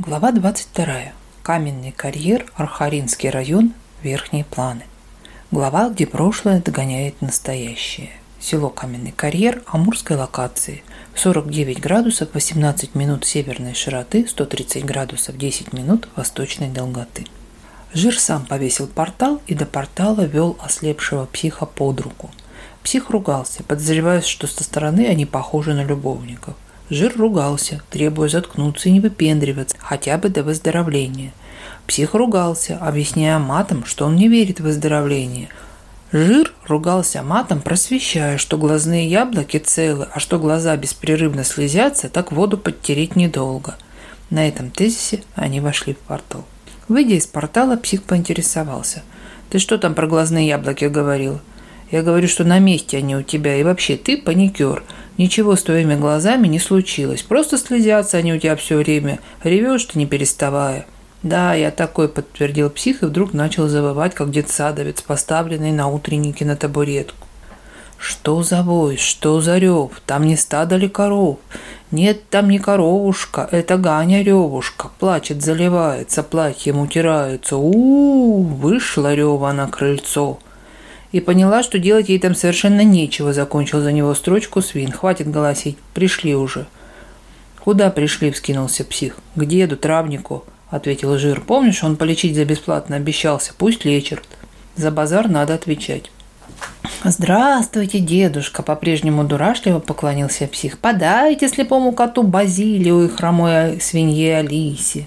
Глава 22. Каменный карьер, Архаринский район, верхние планы. Глава, где прошлое догоняет настоящее. Село Каменный карьер Амурской локации. 49 градусов 18 минут северной широты, 130 градусов 10 минут восточной долготы. Жир сам повесил портал и до портала вел ослепшего психа под руку. Псих ругался, подозревая, что со стороны они похожи на любовников – Жир ругался, требуя заткнуться и не выпендриваться хотя бы до выздоровления. Псих ругался, объясняя матом, что он не верит в выздоровление. Жир ругался матом, просвещая, что глазные яблоки целы, а что глаза беспрерывно слезятся, так воду подтереть недолго. На этом тезисе они вошли в портал. Выйдя из портала, псих поинтересовался. «Ты что там про глазные яблоки говорил?» Я говорю, что на месте а они у тебя, и вообще ты паникер. Ничего с твоими глазами не случилось, просто слезятся они у тебя все время, ревешь ты не переставая». «Да, я такой», – подтвердил псих и вдруг начал забывать, как детсадовец, поставленный на утреннике на табуретку. «Что за вой? Что за рев? Там не стадо ли коров? Нет, там не коровушка, это Ганя ревушка. Плачет, заливается, платьем утирается. у, -у, -у вышла рева на крыльцо» и поняла, что делать ей там совершенно нечего, закончил за него строчку свин. Хватит голосить, пришли уже. Куда пришли, вскинулся псих. К деду, травнику, ответил Жир. Помнишь, он полечить за бесплатно обещался, пусть лечит. За базар надо отвечать. «Здравствуйте, дедушка!» – по-прежнему дурашливо поклонился псих. «Подайте слепому коту Базилию и хромой свинье Алисе!»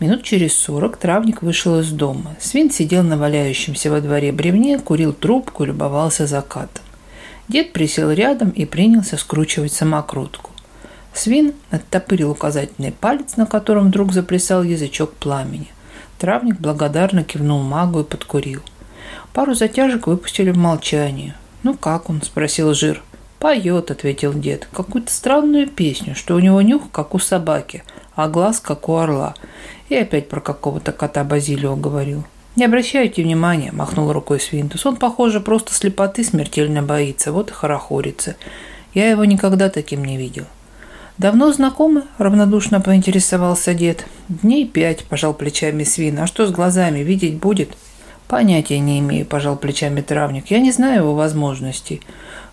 Минут через сорок травник вышел из дома. Свин сидел на валяющемся во дворе бревне, курил трубку, любовался закатом. Дед присел рядом и принялся скручивать самокрутку. Свин оттопырил указательный палец, на котором вдруг заплясал язычок пламени. Травник благодарно кивнул магу и подкурил. Пару затяжек выпустили в молчании. «Ну как он?» – спросил Жир – «Поет», — ответил дед, — «какую-то странную песню, что у него нюх, как у собаки, а глаз, как у орла». И опять про какого-то кота Базилио говорил. «Не обращайте внимания», — махнул рукой Свинтус. «Он, похоже, просто слепоты смертельно боится, вот и хорохорится. Я его никогда таким не видел». «Давно знакомы?» – равнодушно поинтересовался дед. «Дней пять», – пожал плечами свин. «А что с глазами? Видеть будет?» «Понятия не имею», – пожал плечами травник. «Я не знаю его возможностей.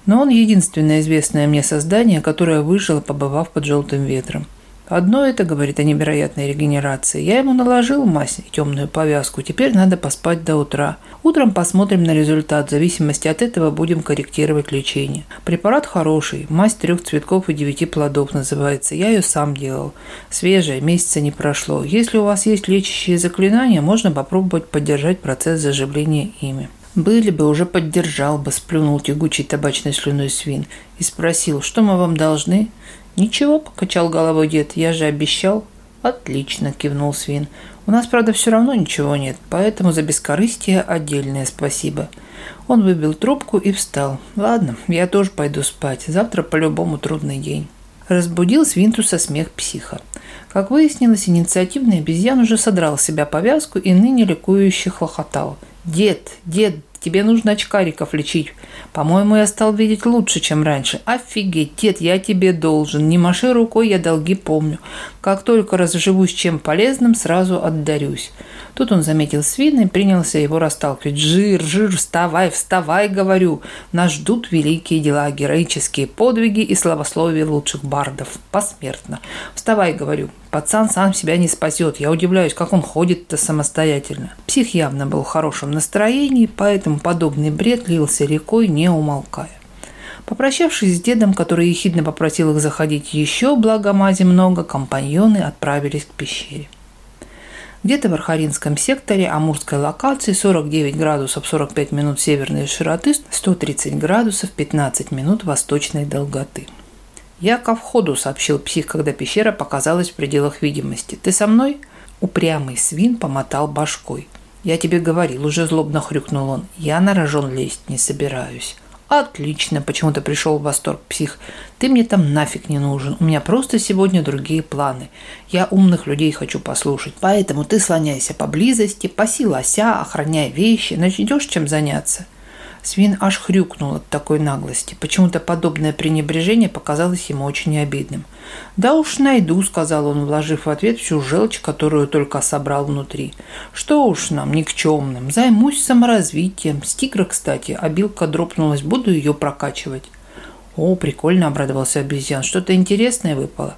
Но он единственное известное мне создание, которое выжило, побывав под желтым ветром. Одно это говорит о невероятной регенерации. Я ему наложил мазь и темную повязку. Теперь надо поспать до утра. Утром посмотрим на результат. В зависимости от этого будем корректировать лечение. Препарат хороший. Мазь трех цветков и девяти плодов называется. Я ее сам делал. Свежая, месяца не прошло. Если у вас есть лечащие заклинания, можно попробовать поддержать процесс заживления ими. Были бы уже поддержал бы, сплюнул тягучий табачной слюной свин и спросил, что мы вам должны? Ничего, покачал головой дед, я же обещал. Отлично, кивнул свин. У нас, правда, все равно ничего нет, поэтому за бескорыстие отдельное спасибо. Он выбил трубку и встал. Ладно, я тоже пойду спать. Завтра по-любому трудный день. Разбудил Свинтуса смех психа. Как выяснилось, инициативный обезьян уже содрал себя повязку и ныне ликующе хохотал – Дед, дед, тебе нужно очкариков лечить. По-моему, я стал видеть лучше, чем раньше. Офигеть, дед, я тебе должен. Не маши рукой, я долги помню. Как только разживусь чем полезным, сразу отдарюсь. Тут он заметил свина и принялся его расталкивать. «Жир, жир, вставай, вставай!» — говорю. «Нас ждут великие дела, героические подвиги и славословие лучших бардов. Посмертно. Вставай!» — говорю. Пацан сам себя не спасет. Я удивляюсь, как он ходит-то самостоятельно. Псих явно был в хорошем настроении, поэтому подобный бред лился рекой, не умолкая. Попрощавшись с дедом, который ехидно попросил их заходить еще, благо мази много, компаньоны отправились к пещере. Где-то в Архаринском секторе амурской локации 49 градусов 45 минут северной широты, 130 градусов 15 минут восточной долготы – «Я ко входу», — сообщил псих, когда пещера показалась в пределах видимости. «Ты со мной?» Упрямый свин помотал башкой. «Я тебе говорил», — уже злобно хрюкнул он. «Я на рожон лезть не собираюсь». «Отлично!» – почему-то пришел в восторг псих. «Ты мне там нафиг не нужен. У меня просто сегодня другие планы. Я умных людей хочу послушать. Поэтому ты слоняйся поблизости, паси лося, охраняй вещи. Найдешь чем заняться?» Свин аж хрюкнул от такой наглости. Почему-то подобное пренебрежение показалось ему очень обидным. «Да уж найду», — сказал он, вложив в ответ всю желчь, которую только собрал внутри. «Что уж нам, никчемным, займусь саморазвитием. С тигра, кстати, обилка дропнулась, буду ее прокачивать». «О, прикольно!» – обрадовался обезьян. «Что-то интересное выпало».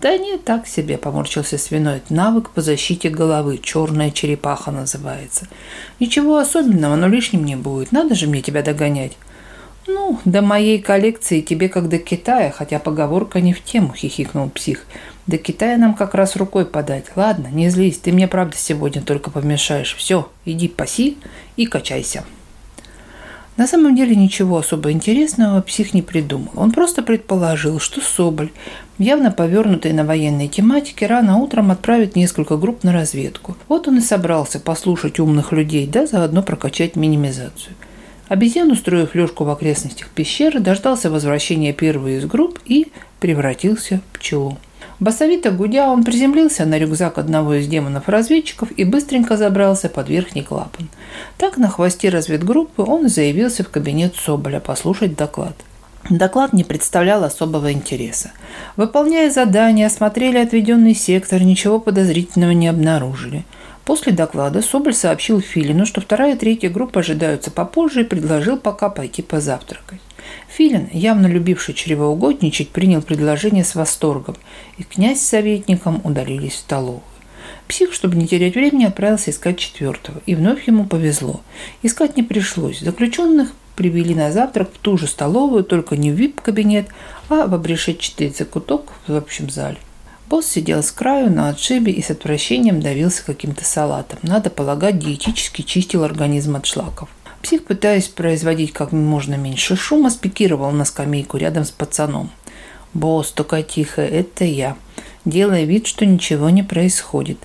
Да не так себе, поморщился свиной. Навык по защите головы. Черная черепаха называется. Ничего особенного, но лишним не будет. Надо же мне тебя догонять. Ну, до моей коллекции тебе как до Китая, хотя поговорка не в тему, хихикнул псих. До Китая нам как раз рукой подать. Ладно, не злись, ты мне правда сегодня только помешаешь. Все, иди паси и качайся. На самом деле ничего особо интересного псих не придумал. Он просто предположил, что Соболь, явно повернутый на военной тематике, рано утром отправит несколько групп на разведку. Вот он и собрался послушать умных людей, да заодно прокачать минимизацию. Обезьян, устроив лёжку в окрестностях пещеры, дождался возвращения первой из групп и превратился в пчелу. Басовито гудя, он приземлился на рюкзак одного из демонов-разведчиков и быстренько забрался под верхний клапан. Так на хвосте разведгруппы он заявился в кабинет Соболя послушать доклад. Доклад не представлял особого интереса. Выполняя задание, осмотрели отведенный сектор, ничего подозрительного не обнаружили. После доклада Соболь сообщил Филину, что вторая и третья группа ожидаются попозже и предложил пока пойти позавтракать. Филин, явно любивший чревоугодничать, принял предложение с восторгом, и князь с советником удалились в столовую. Псих, чтобы не терять времени, отправился искать четвертого, и вновь ему повезло. Искать не пришлось. Заключенных привели на завтрак в ту же столовую, только не в вип-кабинет, а в обрешетчатый закуток в общем зале. Босс сидел с краю на отшибе и с отвращением давился каким-то салатом. Надо полагать, диетически чистил организм от шлаков. Псих, пытаясь производить как можно меньше шума, спикировал на скамейку рядом с пацаном. «Босс, только тихо, это я», делая вид, что ничего не происходит.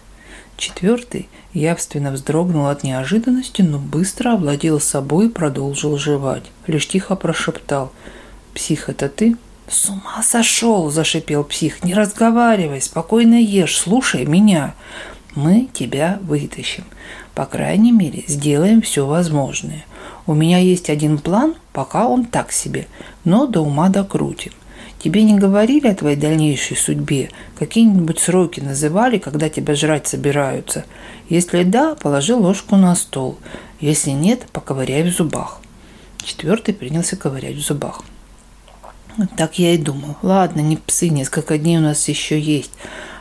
Четвертый явственно вздрогнул от неожиданности, но быстро овладел собой и продолжил жевать. Лишь тихо прошептал «Псих, это ты?» «С ума сошел!» – зашипел псих. «Не разговаривай, спокойно ешь, слушай меня. Мы тебя вытащим. По крайней мере, сделаем все возможное. У меня есть один план, пока он так себе, но до ума докрутим. Тебе не говорили о твоей дальнейшей судьбе? Какие-нибудь сроки называли, когда тебя жрать собираются? Если да, положи ложку на стол. Если нет, поковыряй в зубах. Четвертый принялся ковырять в зубах. Так я и думал. Ладно, не псы, несколько дней у нас еще есть.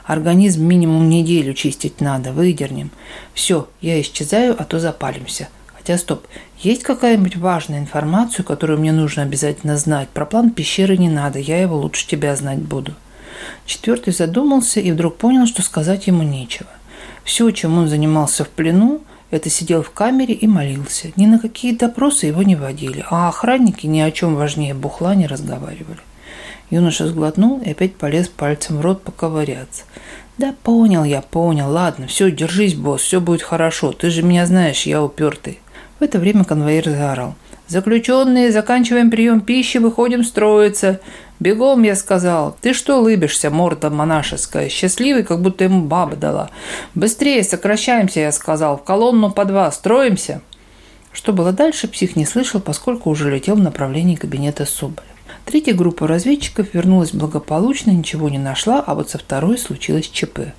Организм минимум неделю чистить надо, выдернем. Все, я исчезаю, а то запалимся. Хотя, стоп, есть какая-нибудь важная информация, которую мне нужно обязательно знать? Про план пещеры не надо, я его лучше тебя знать буду. Четвертый задумался и вдруг понял, что сказать ему нечего. Все, чем он занимался в плену, это сидел в камере и молился. Ни на какие допросы его не водили, а охранники ни о чем важнее бухла не разговаривали. Юноша сглотнул и опять полез пальцем в рот поковыряться. «Да понял я, понял. Ладно, все, держись, босс, все будет хорошо. Ты же меня знаешь, я упертый». В это время конвоир заорал. «Заключенные, заканчиваем прием пищи, выходим строиться. Бегом, я сказал. Ты что лыбишься, морда монашеская? Счастливый, как будто ему баба дала. Быстрее, сокращаемся, я сказал. В колонну по два, строимся». Что было дальше, псих не слышал, поскольку уже летел в направлении кабинета Соболя. Третья группа разведчиков вернулась благополучно, ничего не нашла, а вот со второй случилось ЧП.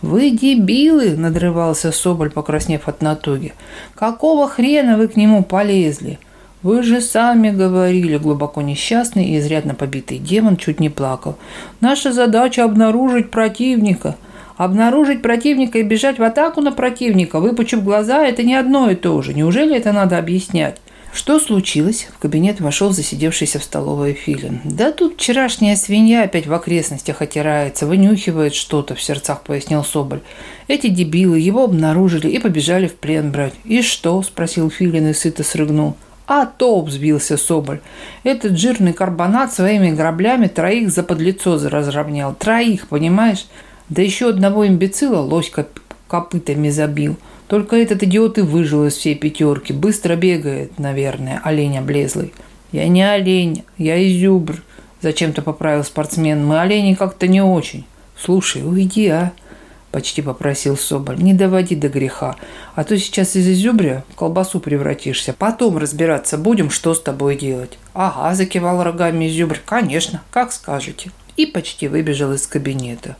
«Вы дебилы!» – надрывался Соболь, покраснев от натуги. «Какого хрена вы к нему полезли?» «Вы же сами говорили», – глубоко несчастный и изрядно побитый демон чуть не плакал. «Наша задача – обнаружить противника. Обнаружить противника и бежать в атаку на противника, выпучив глаза – это не одно и то же. Неужели это надо объяснять?» Что случилось? В кабинет вошел засидевшийся в столовой Филин. Да тут вчерашняя свинья опять в окрестностях отирается, вынюхивает что-то, в сердцах пояснил Соболь. Эти дебилы его обнаружили и побежали в плен брать. И что? спросил Филин и сыто срыгнул. А то взбился Соболь. Этот жирный карбонат своими граблями троих за подлицо разровнял. Троих, понимаешь? Да еще одного имбецила лось копытами забил. Только этот идиот и выжил из всей пятерки. Быстро бегает, наверное, олень облезлый. Я не олень, я изюбр. Зачем-то поправил спортсмен. Мы олени как-то не очень. Слушай, уйди, а? Почти попросил Соболь. Не доводи до греха. А то сейчас из изюбря в колбасу превратишься. Потом разбираться будем, что с тобой делать. Ага, закивал рогами изюбрь. Конечно, как скажете. И почти выбежал из кабинета.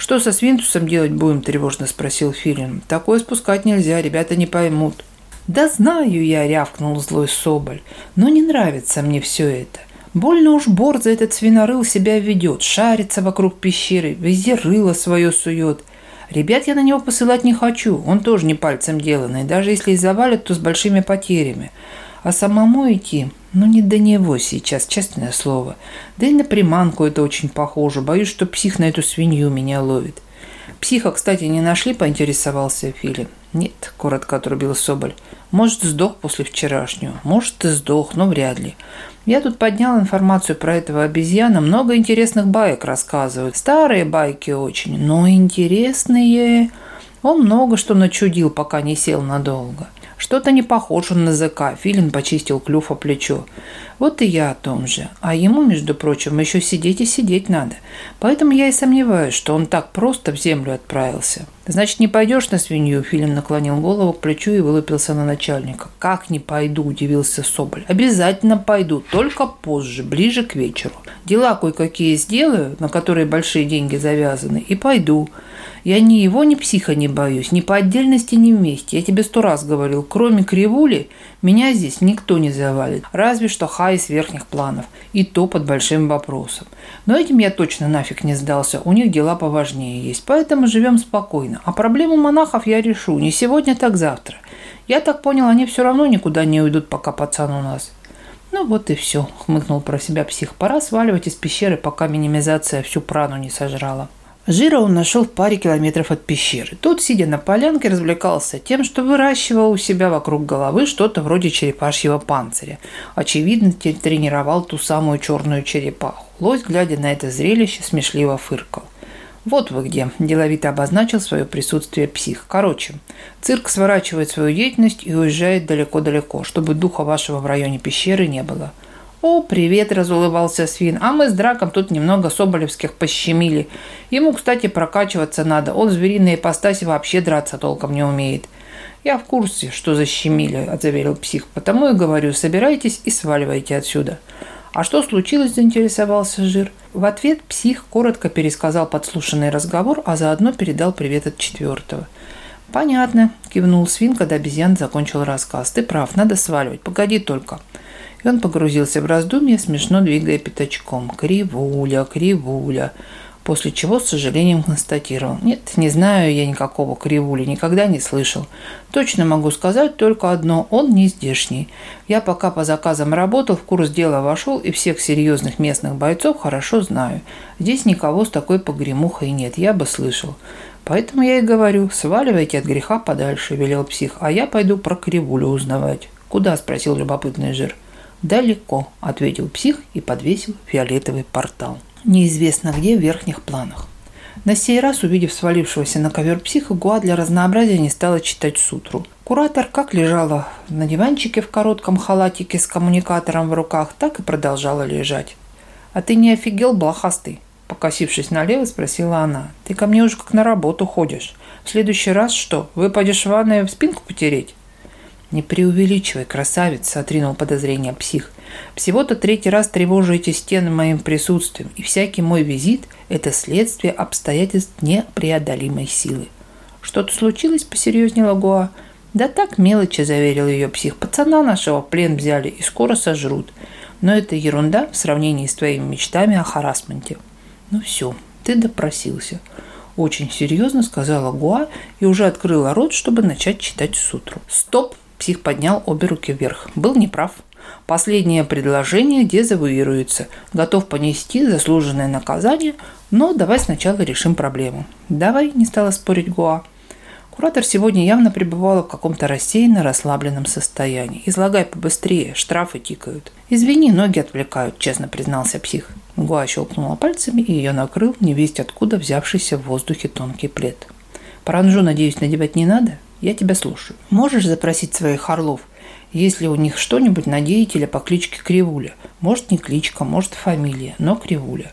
«Что со Свинтусом делать будем?» – тревожно спросил Филин. «Такое спускать нельзя, ребята не поймут». «Да знаю я», – рявкнул злой Соболь, – «но не нравится мне все это. Больно уж борза этот свинорыл себя ведет, шарится вокруг пещеры, везде рыло свое сует. Ребят я на него посылать не хочу, он тоже не пальцем деланный, даже если и завалят, то с большими потерями. А самому идти? Ну не до него сейчас, честное слово. Да и на приманку это очень похоже. Боюсь, что псих на эту свинью меня ловит. Психа, кстати, не нашли, поинтересовался Фили. Нет, коротко отрубил Соболь. Может, сдох после вчерашнего. Может, и сдох, но вряд ли. Я тут поднял информацию про этого обезьяна. Много интересных баек рассказывают. Старые байки очень, но интересные. Он много что начудил, пока не сел надолго. — что-то не похож он на зыка. Филин почистил клюв о плечо. Вот и я о том же. А ему, между прочим, еще сидеть и сидеть надо. Поэтому я и сомневаюсь, что он так просто в землю отправился. Значит, не пойдешь на свинью? Филин наклонил голову к плечу и вылупился на начальника. Как не пойду, удивился Соболь. Обязательно пойду, только позже, ближе к вечеру. Дела кое-какие сделаю, на которые большие деньги завязаны, и пойду. Я ни его, ни психа не боюсь, ни по отдельности, ни вместе. Я тебе сто раз говорил, кроме Кривули, меня здесь никто не завалит. Разве что Хай из верхних планов, и то под большим вопросом. Но этим я точно нафиг не сдался, у них дела поважнее есть, поэтому живем спокойно. А проблему монахов я решу, не сегодня, так завтра. Я так понял, они все равно никуда не уйдут, пока пацан у нас. Ну вот и все, хмыкнул про себя псих. Пора сваливать из пещеры, пока минимизация всю прану не сожрала. Жира он нашел в паре километров от пещеры. Тот, сидя на полянке, развлекался тем, что выращивал у себя вокруг головы что-то вроде черепашьего панциря. Очевидно, тренировал ту самую черную черепаху. Лось, глядя на это зрелище, смешливо фыркал. «Вот вы где», – деловито обозначил свое присутствие псих. «Короче, цирк сворачивает свою деятельность и уезжает далеко-далеко, чтобы духа вашего в районе пещеры не было». «О, привет!» – разулыбался свин. «А мы с Драком тут немного соболевских пощемили. Ему, кстати, прокачиваться надо. Он в звериной ипостаси вообще драться толком не умеет». «Я в курсе, что защемили», – отзаверил псих. «Потому и говорю, собирайтесь и сваливайте отсюда». «А что случилось?» – заинтересовался Жир. В ответ псих коротко пересказал подслушанный разговор, а заодно передал привет от четвертого. «Понятно», – кивнул свин, когда обезьян закончил рассказ. «Ты прав, надо сваливать. Погоди только» он погрузился в раздумья, смешно двигая пятачком. «Кривуля, кривуля!» После чего, с сожалением, констатировал. «Нет, не знаю я никакого кривуля, никогда не слышал. Точно могу сказать только одно – он не здешний. Я пока по заказам работал, в курс дела вошел и всех серьезных местных бойцов хорошо знаю. Здесь никого с такой погремухой нет, я бы слышал. Поэтому я и говорю, сваливайте от греха подальше», – велел псих, – «а я пойду про кривулю узнавать». «Куда?» – спросил любопытный жир. – далеко, ответил псих и подвесил фиолетовый портал. Неизвестно где в верхних планах. На сей раз, увидев свалившегося на ковер психа, Гуа для разнообразия не стала читать сутру. Куратор как лежала на диванчике в коротком халатике с коммуникатором в руках, так и продолжала лежать. «А ты не офигел, блохастый?» Покосившись налево, спросила она. «Ты ко мне уже как на работу ходишь. В следующий раз что, выпадешь в ванную в спинку потереть?» Не преувеличивай, красавец, отринул подозрение псих. Всего-то третий раз тревожите стены моим присутствием, и всякий мой визит – это следствие обстоятельств непреодолимой силы. Что-то случилось, посерьезнее Лагуа? Да так мелочи, заверил ее псих. Пацана нашего в плен взяли и скоро сожрут. Но это ерунда в сравнении с твоими мечтами о харасменте. Ну все, ты допросился. Очень серьезно сказала Гуа и уже открыла рот, чтобы начать читать сутру. Стоп, Псих поднял обе руки вверх. Был неправ. Последнее предложение дезавуируется. Готов понести заслуженное наказание, но давай сначала решим проблему. Давай, не стала спорить Гуа. Куратор сегодня явно пребывала в каком-то рассеянно расслабленном состоянии. «Излагай побыстрее, штрафы тикают». «Извини, ноги отвлекают», – честно признался псих. Гуа щелкнула пальцами, и ее накрыл не невесть откуда взявшийся в воздухе тонкий плед. «Паранжу, надеюсь, надевать не надо?» Я тебя слушаю. Можешь запросить своих орлов, если у них что-нибудь на деятеля по кличке Кривуля? Может, не кличка, может, фамилия, но Кривуля.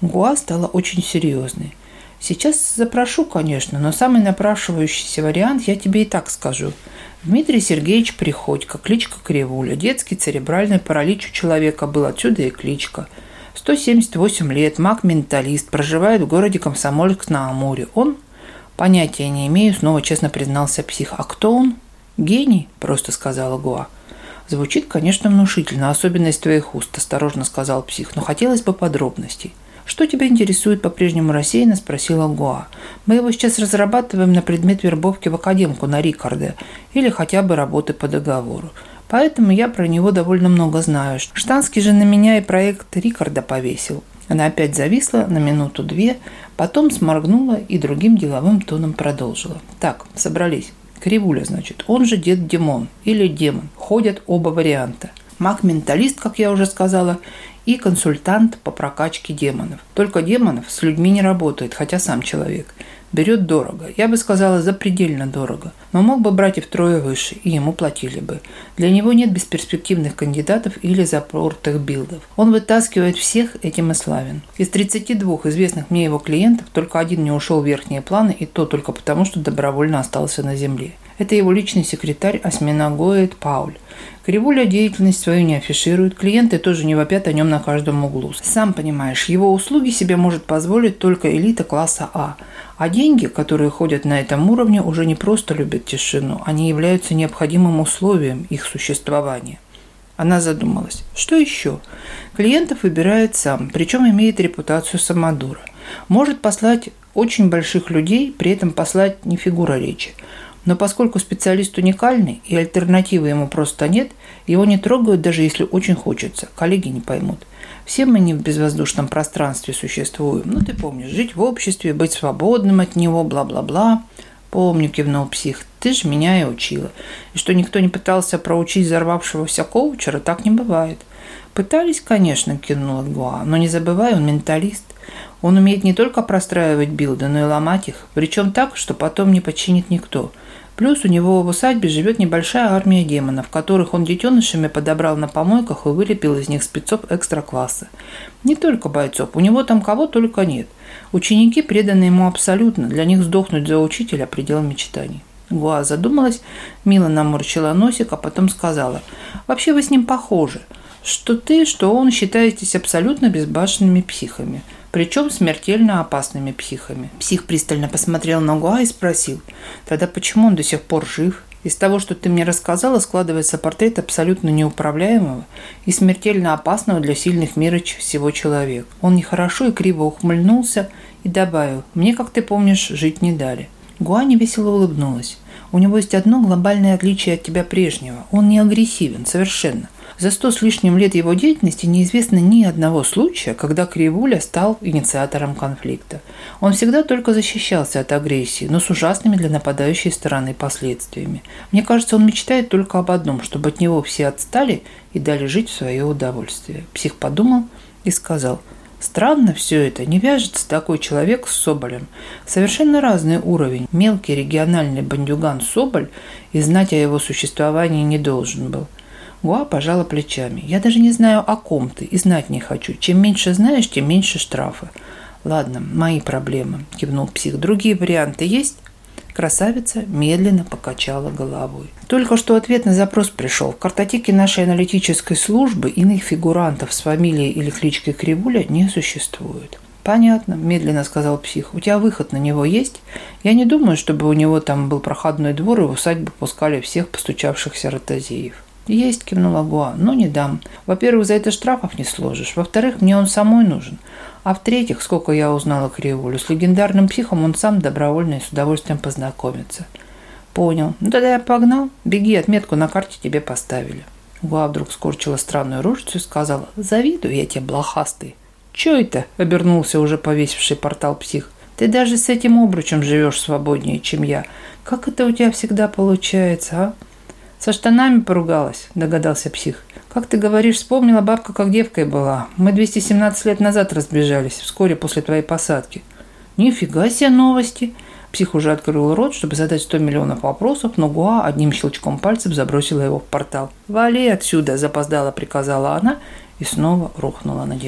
Гуа стала очень серьезной. Сейчас запрошу, конечно, но самый напрашивающийся вариант я тебе и так скажу. Дмитрий Сергеевич Приходько, кличка Кривуля. Детский церебральный паралич у человека был, отсюда и кличка. 178 лет, маг-менталист, проживает в городе Комсомольск на Амуре. Он Понятия не имею, снова честно признался псих. А кто он? Гений, просто сказала Гуа. Звучит, конечно, внушительно, особенность твоих уст, осторожно сказал псих, но хотелось бы подробностей. «Что тебя интересует по-прежнему рассеянно?» – спросила Гуа. «Мы его сейчас разрабатываем на предмет вербовки в академку на Рикарде или хотя бы работы по договору. Поэтому я про него довольно много знаю. Штанский же на меня и проект Рикарда повесил. Она опять зависла на минуту-две, потом сморгнула и другим деловым тоном продолжила. Так, собрались. Кривуля, значит, он же дед Димон или демон. Ходят оба варианта. Маг-менталист, как я уже сказала, и консультант по прокачке демонов. Только демонов с людьми не работает, хотя сам человек – берет дорого. Я бы сказала, запредельно дорого. Но мог бы брать и втрое выше, и ему платили бы. Для него нет бесперспективных кандидатов или запортых билдов. Он вытаскивает всех, этим и славен. Из 32 известных мне его клиентов только один не ушел в верхние планы, и то только потому, что добровольно остался на земле. Это его личный секретарь осьминогоид Пауль. Кривуля деятельность свою не афиширует, клиенты тоже не вопят о нем на каждом углу. Сам понимаешь, его услуги себе может позволить только элита класса А. А деньги, которые ходят на этом уровне, уже не просто любят тишину, они являются необходимым условием их существования. Она задумалась. Что еще? Клиентов выбирает сам, причем имеет репутацию самодура. Может послать очень больших людей, при этом послать не фигура речи. Но поскольку специалист уникальный и альтернативы ему просто нет, его не трогают даже если очень хочется. Коллеги не поймут. Все мы не в безвоздушном пространстве существуем. Ну ты помнишь, жить в обществе, быть свободным от него, бла-бла-бла. Помню, кивнул псих, ты же меня и учила. И что никто не пытался проучить взорвавшегося коучера, так не бывает. Пытались, конечно, кинула Гуа, но не забывай, он менталист. Он умеет не только простраивать билды, но и ломать их, причем так, что потом не починит никто – Плюс у него в усадьбе живет небольшая армия демонов, которых он детенышами подобрал на помойках и вылепил из них спецов экстра-класса. Не только бойцов, у него там кого только нет. Ученики преданы ему абсолютно, для них сдохнуть за учителя – предел мечтаний. Гуа задумалась, мило наморщила носик, а потом сказала, «Вообще вы с ним похожи. Что ты, что он считаетесь абсолютно безбашенными психами причем смертельно опасными психами. Псих пристально посмотрел на Гуа и спросил, «Тогда почему он до сих пор жив?» Из того, что ты мне рассказала, складывается портрет абсолютно неуправляемого и смертельно опасного для сильных мира всего человека. Он нехорошо и криво ухмыльнулся и добавил, «Мне, как ты помнишь, жить не дали». Гуа невесело улыбнулась. У него есть одно глобальное отличие от тебя прежнего. Он не агрессивен, совершенно. За сто с лишним лет его деятельности неизвестно ни одного случая, когда Кривуля стал инициатором конфликта. Он всегда только защищался от агрессии, но с ужасными для нападающей стороны последствиями. Мне кажется, он мечтает только об одном, чтобы от него все отстали и дали жить в свое удовольствие. Псих подумал и сказал – Странно все это, не вяжется такой человек с Соболем. Совершенно разный уровень. Мелкий региональный бандюган Соболь и знать о его существовании не должен был. Гуа пожала плечами. «Я даже не знаю, о ком ты, и знать не хочу. Чем меньше знаешь, тем меньше штрафа». «Ладно, мои проблемы», – кивнул псих. «Другие варианты есть?» Красавица медленно покачала головой. Только что ответ на запрос пришел. В картотеке нашей аналитической службы иных фигурантов с фамилией или кличкой Кривуля не существует. «Понятно», – медленно сказал псих. «У тебя выход на него есть? Я не думаю, чтобы у него там был проходной двор, и в усадьбу пускали всех постучавшихся ротозеев». «Есть», – кивнула Гуа, – «но не дам. Во-первых, за это штрафов не сложишь. Во-вторых, мне он самой нужен. А в-третьих, сколько я узнала Кривулю, с легендарным психом он сам добровольно и с удовольствием познакомится. Понял. Ну тогда я погнал. Беги, отметку на карте тебе поставили. Гуа вдруг скорчила странную рожицу и сказала, «Завидую я тебе, блохастый». «Чё это?» – обернулся уже повесивший портал псих. «Ты даже с этим обручем живешь свободнее, чем я. Как это у тебя всегда получается, а?» Со штанами поругалась, догадался псих. Как ты говоришь, вспомнила бабка, как девкой была. Мы 217 лет назад разбежались, вскоре после твоей посадки. Нифига себе новости. Псих уже открыл рот, чтобы задать 100 миллионов вопросов, но Гуа одним щелчком пальцев забросила его в портал. «Вали отсюда!» – запоздала, приказала она и снова рухнула на девушку.